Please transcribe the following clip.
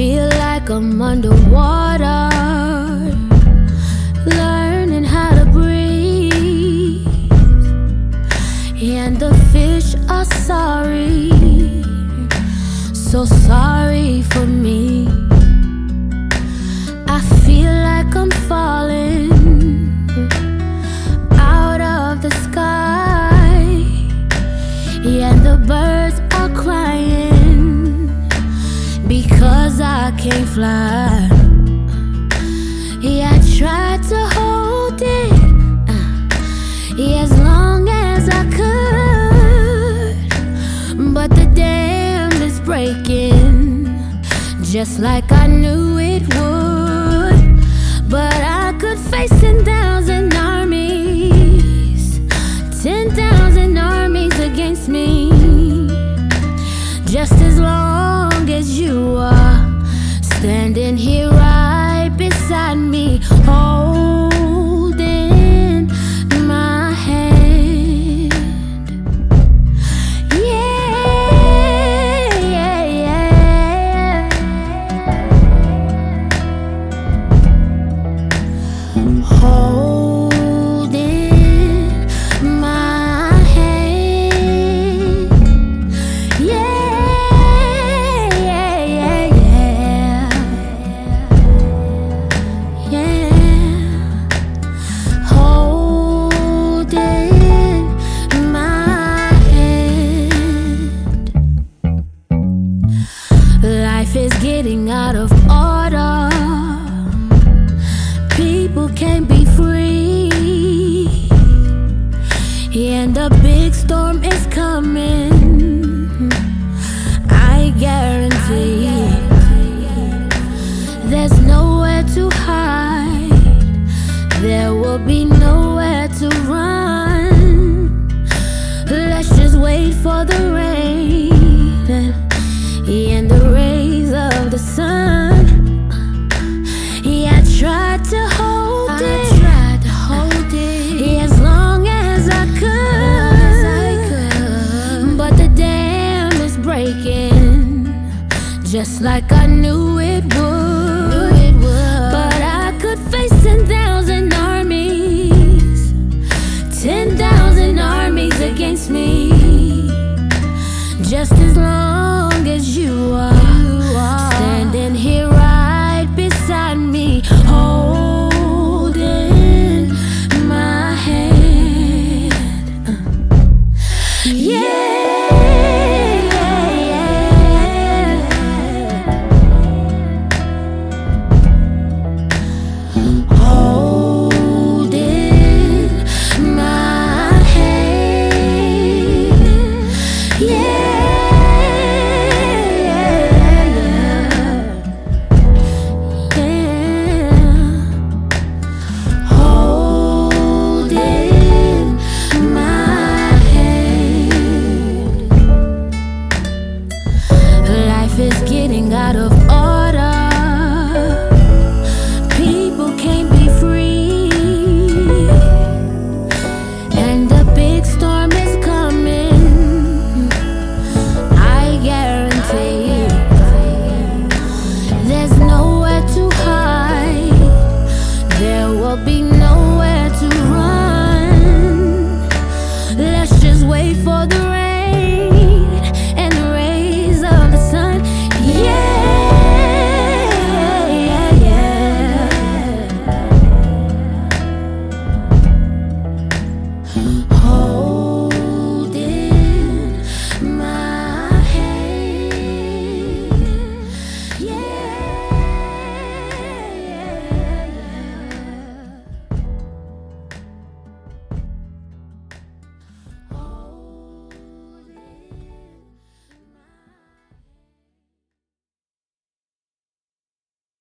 feel like I'm underwater, learning how to breathe. And the fish are sorry, so sorry for me. I feel like I'm falling out of the sky, and the birds can't fly. Yeah, I tried to hold it uh, yeah, as long as I could, but the dam is breaking just like I knew it would. But I could face 10,000 armies, 10,000 armies against me. Just as long as you are standing here right beside me, holding is getting out of order. People can't be free. And a big storm is coming. Sun. Yeah, I tried to hold it. Tried to hold it. Yeah, as long as I could. But the dam is breaking. Just like I knew it would. will be nowhere to run. Let's just wait for the rain and the rays of the sun. Yeah, yeah, yeah.